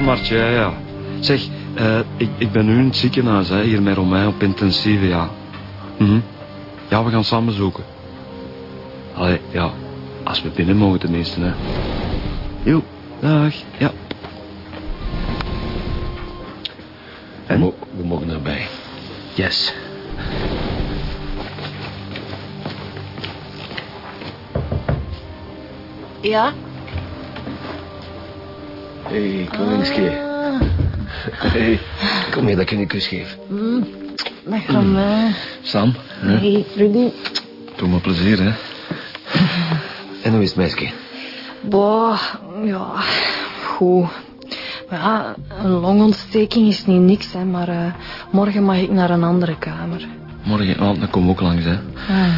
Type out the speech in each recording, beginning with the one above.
Ja, Martje, ja, ja. Zeg, eh, ik, ik ben nu in het ziekenhuis, hè, hier met Romein op intensieve, ja. Mhm. Ja, we gaan samen zoeken. Allee, ja, als we binnen mogen tenminste, hè. Jo, dag, ja. We, mo- we mogen erbij. Yes. Ja? Hey, koningske. Hey, kom hier dat ik je een kus geef. Dag Romain. Sam, hè? Hey, Rudy. doe me plezier, hè. En hoe is het meisje? Boah, ja, goed. Maar ja, een longontsteking is niet niks, hè, maar eh, morgen mag ik naar een andere kamer. Morgenavond, dan kom ik ook langs, hè. Ah,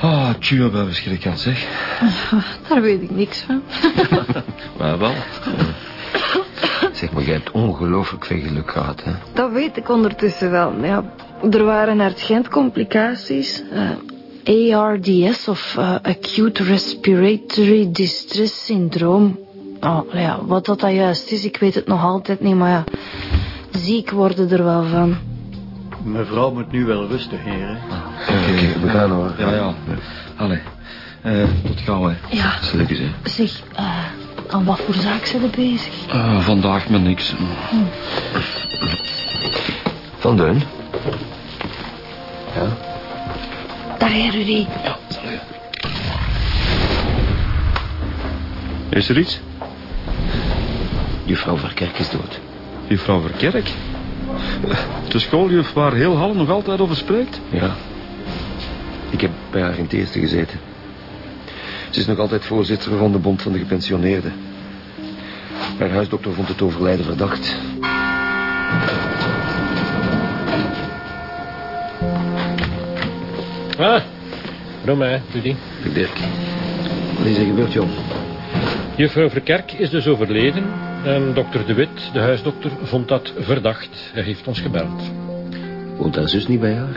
Ah, tjoe, bij verschrik zeg. daar weet ik niks van. Maar wel. Zeg maar, jij hebt ongelooflijk veel geluk gehad, hè? Dat weet ik ondertussen wel. Ja, er waren urgent complicaties. eh, ARDS of eh, Acute Respiratory Distress Syndroom. Oh, ja, wat dat, dat juist is, ik weet het nog altijd niet, maar ja, ziek worden er wel van. Mevrouw moet nu wel rusten, heren. Oké, we gaan hoor. Ja, ja. Allee. Eh, tot gauw, hè. Ja, zeg, eh, aan wat voor zaak zijn we bezig? Eh, vandaag met niks. Van Deun? Ja? Dag, hè, Rudy. Ja, salut. Is er iets? Juffrouw Verkerk is dood. Juffrouw Verkerk? De schooljuf waar heel Halle nog altijd over spreekt? Ja. Ik heb bij haar in het eerste gezeten. Ze is nog altijd voorzitter van de Bond van de Gepensioneerden. Haar huisdokter vond het overlijden verdacht. Ah, Romain, Rudy. Ik Dirk. Wat is er gebeurd, Jon? Juffrouw Verkerk is dus overleden. En dokter De Wit, de huisdokter, vond dat verdacht. Hij heeft ons gebeld. Woont haar zus niet bij haar?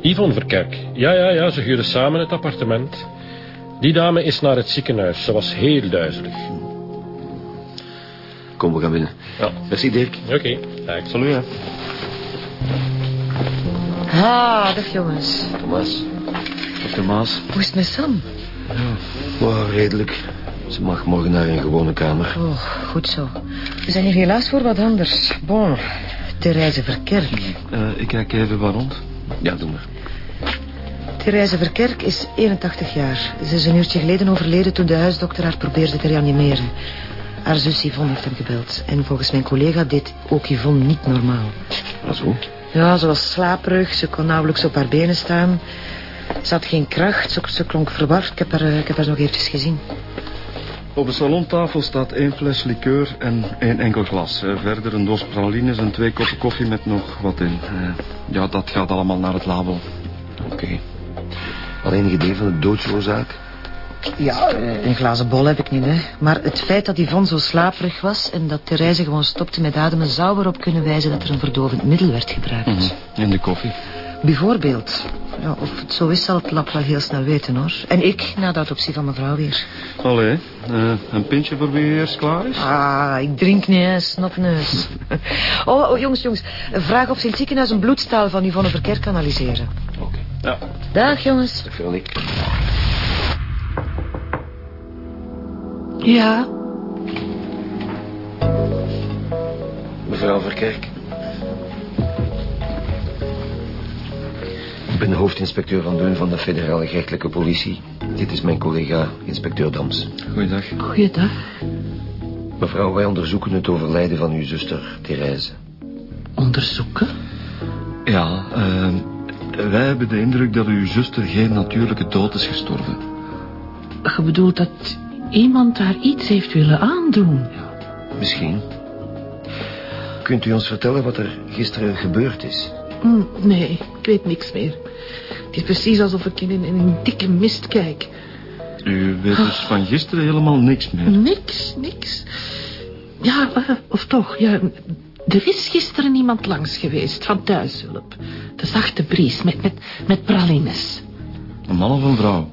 Yvonne Verkerk. Ja, ja, ja, ze huren samen het appartement. Die dame is naar het ziekenhuis. Ze was heel duizelig. Kom, we gaan binnen. Ja. Merci, Dirk. Oké, okay, Salut, hè. Ah, dag jongens. Thomas. Dr. Maas. Hoe is het met Sam? Oh, redelijk. Ze mag morgen naar een gewone kamer. Oh, goed zo. We zijn hier helaas voor wat anders. Bon, Therese Verkerk. Eh, ik kijk even waar rond. Ja, doe maar. Therese Verkerk is 81 jaar. Ze is een uurtje geleden overleden toen de huisdokter haar probeerde te reanimeren. Haar zus Yvonne heeft hem gebeld. En volgens mijn collega deed ook Yvonne niet normaal. Ah, zo. Ja, ze was slaperig. Ze kon nauwelijks op haar benen staan. Ze had geen kracht. Ze, ze klonk verward. Ik heb haar, eh, ik heb haar nog eventjes gezien. Op de salontafel staat één fles liqueur en één enkel glas. Eh, verder een doos pralines en twee koppen koffie met nog wat in. Eh, ja, dat gaat allemaal naar het labo. Oké. Al enig idee van de doodsoorzaak? Ja, eh, een glazen bol heb ik niet, hè. Maar het feit dat Yvonne zo slaperig was... en dat Therese gewoon stopte met ademen... zou erop kunnen wijzen dat er een verdovend middel werd gebruikt. Mhm. In de koffie. Bijvoorbeeld. Ja, of het zo is, zal het lab wel heel snel weten, hoor. En ik, na de autopsie van mevrouw weer. Allee, eh, een pintje voor wie eerst klaar is? Ah, ik drink niet, hè, snopneus. oh, oh, jongens, jongens. Vraag of ze in het ziekenhuis een bloedstaal van Yvonne Verkerk analyseren. Oké. Ja. Dag, jongens. Dat wil Ja, Mevrouw Verkerk. Ik ben de hoofdinspecteur van Deun van de federale gerechtelijke politie. Dit is mijn collega, inspecteur Dams. Goeiedag. goeiedag. Mevrouw, wij onderzoeken het overlijden van uw zuster, Therese. Onderzoeken? Ja, eh, wij hebben de indruk dat uw zuster geen natuurlijke dood is gestorven. Je bedoelt dat iemand haar iets heeft willen aandoen? Misschien. Kunt u ons vertellen wat er gisteren gebeurd is? Hm, nee, ik weet niks meer. Het is precies alsof ik in een, in een dikke mist kijk. U weet dus van gisteren helemaal niks meer. Niks, niks. Ja, eh, of toch, ja... Er is gisteren iemand langs geweest van thuishulp. De zachte bries met, met, met pralines. Een man of een vrouw?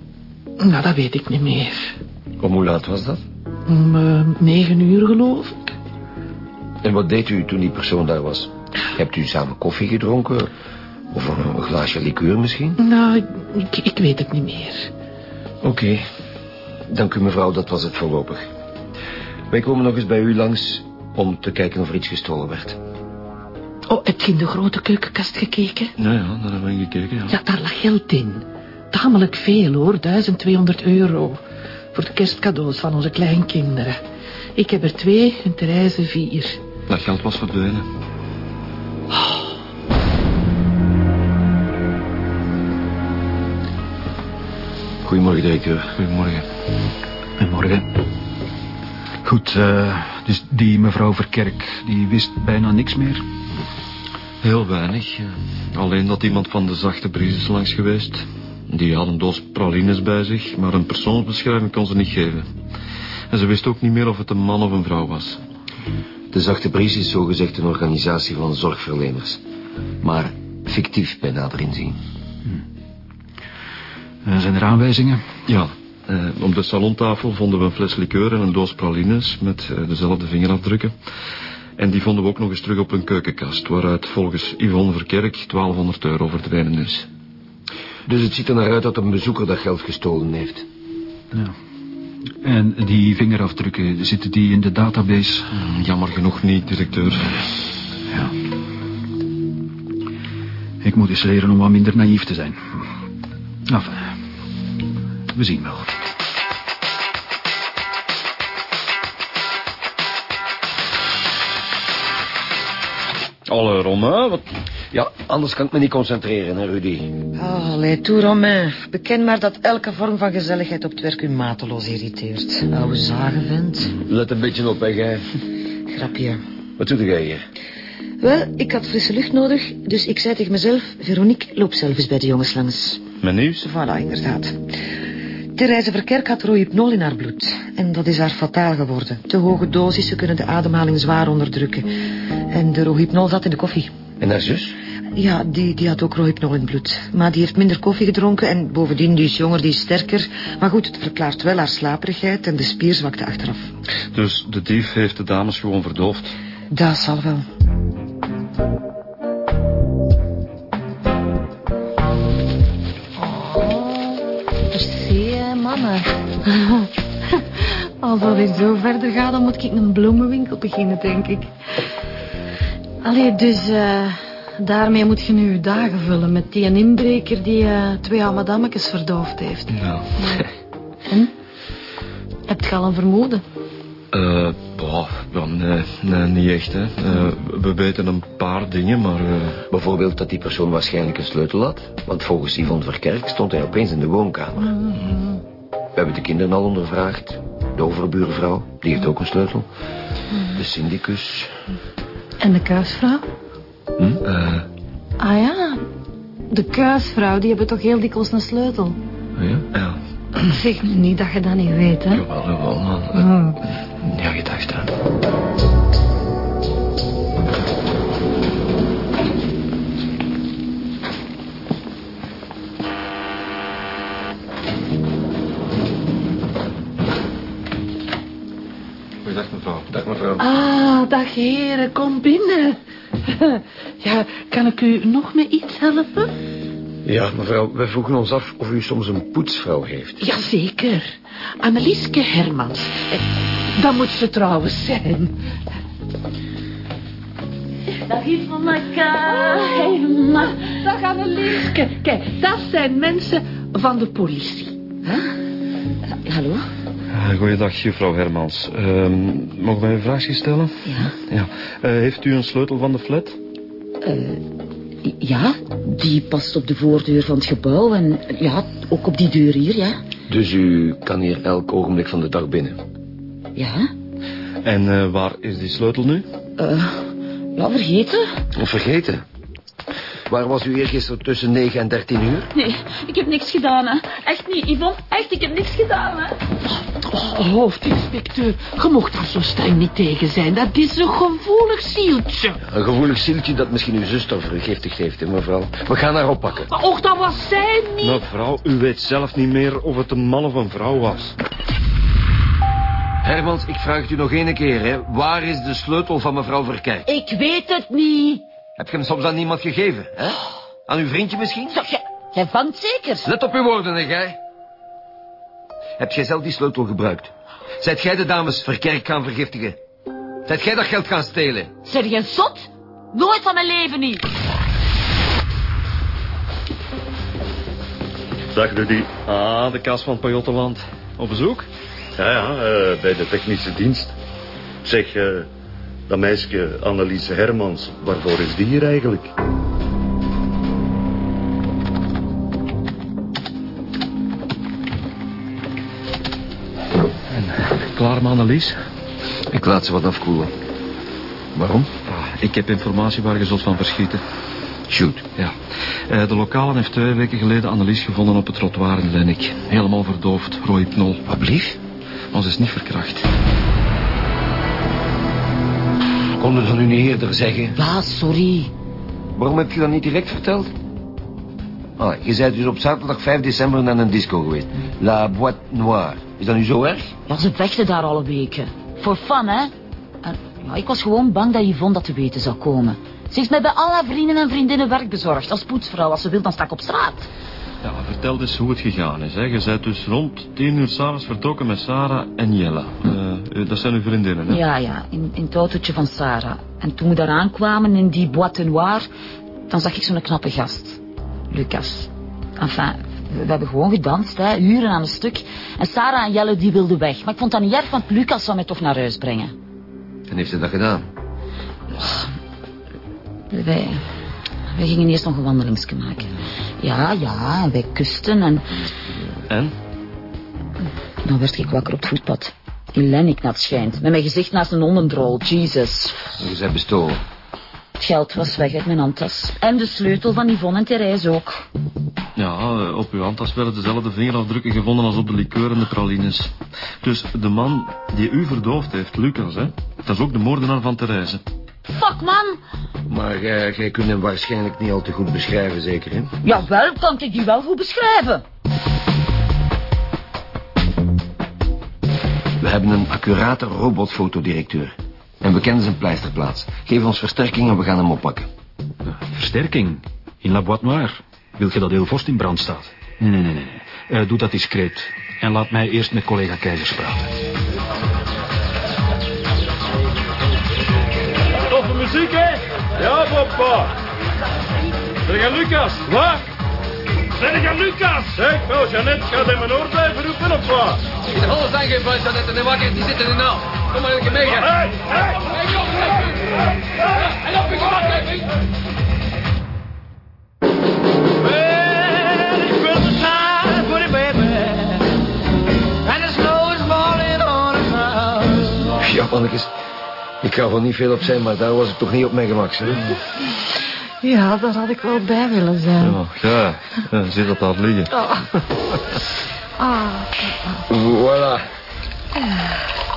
Nou, dat weet ik niet meer. Om hoe laat was dat? Om eh, negen uur, geloof ik. En wat deed u toen die persoon daar was? Hebt u samen koffie gedronken? Of een, een glaasje liqueur misschien? Nou, ik, ik weet het niet meer. Oké. Dank u mevrouw, dat was het voorlopig. Wij komen nog eens bij u langs om te kijken of er iets gestolen werd. Oh, heb je in de grote keukenkast gekeken? Ja, ja, daar hebben we gekeken, ja. Ja, daar lag geld in. Tamelijk veel, hoor. 1200 euro. Voor de kerstcadeaus van onze kleinkinderen. Ik heb er twee en Therese vier. Dat geld was verdwenen. Goedemorgen, directeur. Goedemorgen. Goedemorgen. Goed, eh, dus die mevrouw Verkerk, die wist bijna niks meer? Heel weinig. Alleen dat iemand van de zachte bries is langs geweest. Die had een doos pralines bij zich, maar een persoonsbeschrijving kon ze niet geven. En ze wist ook niet meer of het een man of een vrouw was. De Zachte Bries is zogezegd een organisatie van zorgverleners. Maar fictief bij nader inzien. Eh, zijn er aanwijzingen? Ja, eh, op de salontafel vonden we een fles liqueur en een doos pralines met eh, dezelfde vingerafdrukken. En die vonden we ook nog eens terug op een keukenkast, waaruit volgens Yvonne Verkerk 1200 euro verdwenen is. Dus het ziet er naar uit dat een bezoeker dat geld gestolen heeft. Ja. En die vingerafdrukken, zitten die in de database? Hmm, Jammer genoeg niet, directeur. Ja. Ik moet eens leren om wat minder naïef te zijn. Enfin, we zien wel. Alle Romain, wat... Ja, anders kan ik me niet concentreren, hè, Rudy. Oh, allee, toe, Romain. Beken maar dat elke vorm van gezelligheid op het werk u mateloos irriteert. Oude zagenvent. Let een beetje op, hè. Grapje. Wat doe jij hier? Wel, ik had frisse lucht nodig, dus ik zei tegen mezelf... Veronique, loop zelf eens bij de jongens langs. Mijn nieuws? Voilà, inderdaad. Therese Verkerk had rohypnol in haar bloed. En dat is haar fataal geworden. Te hoge dosissen kunnen de ademhaling zwaar onderdrukken. En de rohypnol zat in de koffie. En haar zus? Ja, die, die had ook rohypnol in het bloed. Maar die heeft minder koffie gedronken en bovendien, die is jonger, die is sterker. Maar goed, het verklaart wel haar slaperigheid en de spierzwakte achteraf. Dus de dief heeft de dames gewoon verdoofd. Dat zal wel. Hè, mannen. Als dat weer zo verder gaat, dan moet ik een bloemenwinkel beginnen, denk ik. Allee, dus eh, daarmee moet je nu je dagen vullen met die een inbreker die eh, twee oude madammetjes verdoofd heeft. Ja. En? Heb je al een vermoeden? Eh, boah, ja, nee, nee, niet echt, hè. Eh, we weten een paar dingen, maar... eh, Bijvoorbeeld dat die persoon waarschijnlijk een sleutel had. Want volgens Yvonne Verkerk stond hij opeens in de woonkamer. We hebben de kinderen al ondervraagd. De overbuurvrouw, die heeft ook een sleutel. De syndicus. En de kuisvrouw? eh, Ah ja, de kuisvrouw, die hebben toch heel dikwijls een sleutel. Ja? ja, Zeg nu niet dat je dat niet weet, hè? jawel, jawel, man. Oh. Ja, gedacht, hè. Dag heren, kom binnen. Ja, kan ik u nog met iets helpen? Ja, mevrouw, wij vroegen ons af of u soms een poetsvrouw heeft. Jazeker. Annelieske Hermans. Dat moet ze trouwens zijn. Dag Yvonneke. Hey, ma. Dag Annelieske. Kijk, dat zijn mensen van de politie. Hallo? Eh, goeiedag, juffrouw Hermans. Ehm, mogen wij een vraagje stellen? Ja? Ja. Eh, heeft u een sleutel van de flat? Ja, die past op de voordeur van het gebouw en ja, ook op die deur hier, ja. Dus u kan hier elk ogenblik van de dag binnen. Ja, En eh, waar is die sleutel nu? eh, ja, vergeten? Of vergeten. Waar was u eergisteren tussen 9 en 13 uur? Nee, ik heb niks gedaan, hè. Echt niet, Yvonne. Echt, ik heb niks gedaan, hè. Oh, hoofdinspecteur, je mocht daar zo streng niet tegen zijn. Dat is een gevoelig zieltje. Een gevoelig zieltje dat misschien uw zuster vergiftigd heeft, hè, mevrouw. We gaan haar oppakken. Maar och, dat was zij niet. Mevrouw, u weet zelf niet meer of het een man of een vrouw was. Hermans, ik vraag het u nog één keer, hè. Waar is de sleutel van mevrouw Verkerk? Ik weet het niet. Heb je hem soms aan niemand gegeven, hè? Aan uw vriendje misschien? Zeg, jij, jij vangt zeker. Let op uw woorden, hè, gij. Heb jij zelf die sleutel gebruikt? Zijt jij de dames Verkerk gaan vergiftigen? Zijt jij dat geld gaan stelen? Zeg je zot? Nooit van mijn leven niet. Dag Rudy. Ah, de kaas van Pajottenland. Op bezoek? Ja, ja, eh, bij de technische dienst. Zeg, eh, dat meisje Anneliese Hermans, waarvoor is die hier eigenlijk? Maar Annelies? Ik laat ze wat afkoelen. Waarom? Ah, ik heb informatie waar je zult van verschieten. Shoot. Ja. Eh, de lokale heeft twee weken geleden Annelies gevonden op het trottoir in Lennik. Helemaal verdoofd, rohypnol. Wat blief? Maar ze is niet verkracht. Kon u dat nu niet eerder zeggen? Ja, sorry. Waarom heb je dat niet direct verteld? Ah, je bent dus op zaterdag 5 december naar een disco geweest. La Boîte Noire. Is dat nu zo erg? Ja, ze vechten daar alle weken. Voor fun, hè? En, ja, ik was gewoon bang dat Yvonne dat te weten zou komen. Ze heeft mij bij alle vrienden en vriendinnen werk bezorgd. Als poetsvrouw, als ze wil, dan sta ik op straat. Ja, vertel dus hoe het gegaan is. Hè. Je bent dus rond tien uur s'avonds vertrokken met Sarah en Jella. Eh, dat zijn uw vriendinnen, hè? Ja, ja, in, in het autootje van Sarah. En toen we daar aankwamen in die boîte noire... dan zag ik zo'n knappe gast. Lucas. Enfin, we hebben gewoon gedanst, hè, uren aan een stuk. En Sarah en Jelle die wilden weg. Maar ik vond dat niet erg, want Lucas zou mij toch naar huis brengen. En heeft ze dat gedaan? Wij, wij gingen eerst nog een wandelingsje maken. Ja, ja, en wij kusten en... En? Dan werd ik wakker op het voetpad. In Lennik, dat schijnt. Met mijn gezicht naast een hondendrol. Jesus. Je bent bestolen. Het geld was weg uit mijn handtas. En de sleutel van Yvonne en Therese ook. Ja, eh, op uw handtas werden dezelfde vingerafdrukken gevonden als op de liqueur en de pralines. Dus de man die u verdoofd heeft, Lucas, hè? Dat is ook de moordenaar van Therese. Fuck, man. Maar jij, jij kunt hem waarschijnlijk niet al te goed beschrijven, zeker, hè? Jawel, kan ik die wel goed beschrijven. We hebben een accurate robotfotodirecteur. En we kennen zijn pleisterplaats. Geef ons versterking en we gaan hem oppakken. Versterking? In La Boîte Noire? Wil je dat heel Vorst in brand staat? Nee, nee, nee. nee. Eh, doe dat discreet. En laat mij eerst met collega Keizers praten. Toffe muziek, hè? Ja, papa. Zeg je Lucas, wat? Zeg je Lucas? Zeg, wel, Jeannette gaat in mijn oor blijven roepen, of wat? In de zijn geen net en de wakker, die zitten er nou. Kom maar een keer mee. Hey, hey! Hey! En op the ground. Ja, mannetjes. Ik ga wel niet veel op zijn, maar daar was ik toch niet op mijn gemak, hè? Ja, daar had ik wel bij willen zijn. Ja, ja. ja zie dat daar liggen. Oh. Ah, Voilà.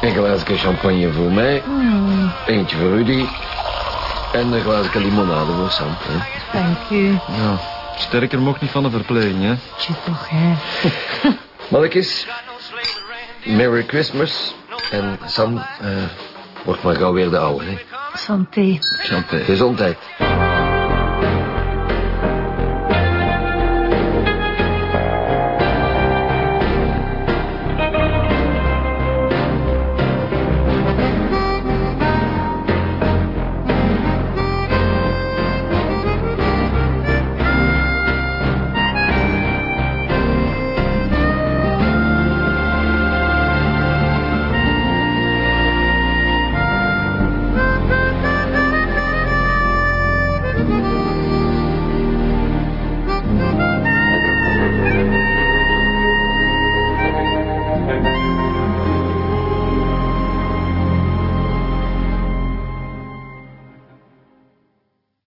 Een glaasje champagne voor mij. mm, Eentje voor Rudy. En een glaasje limonade voor Sam. Hè? dank u. Ja. Sterker mocht niet van de verpleging, hè? Tje toch, hè. Merry Christmas. En Sam, eh wordt maar gauw weer de oude, hè? Santé. Santé. Gezondheid.